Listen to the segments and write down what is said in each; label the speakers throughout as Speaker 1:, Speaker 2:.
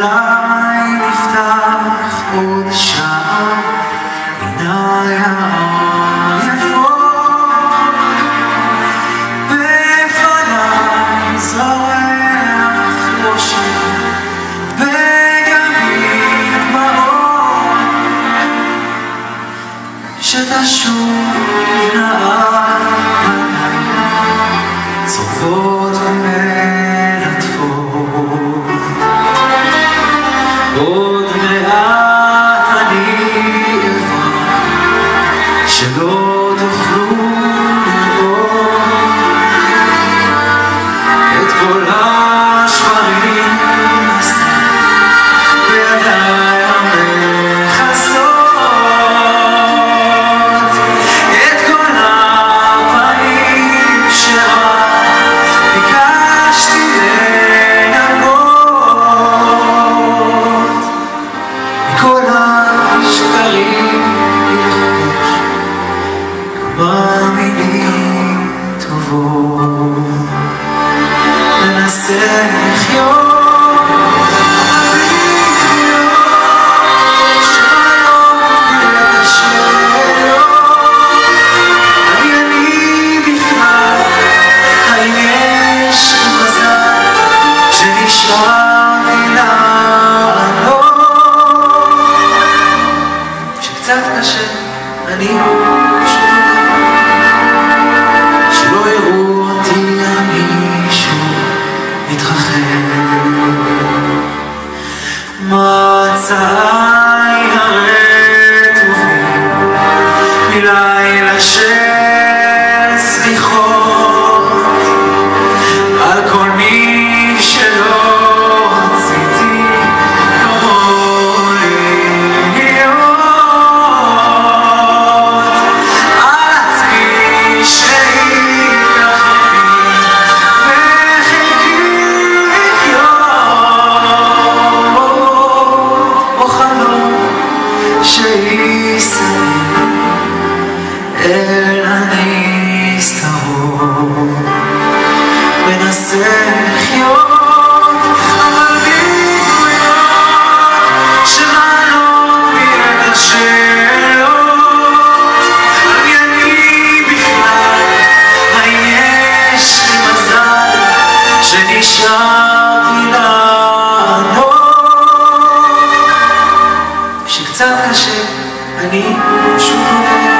Speaker 1: אולי נפתח עוד שעה, עיניי העייפות, בפניי זורח ראשי, בגבי דמעות, שתשוב נאה פניי, מנסה mơ dã אל הנסתרות. מנסה לחיות אבל בדמויות שמעלות בי את השאלות מי אני בכלל, האם יש לי מזל שנשארתי לענות כשקצת קשה אני פשוט מודה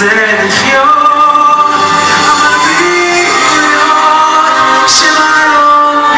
Speaker 1: מנסה לחיות אבל בדמויות שמעלות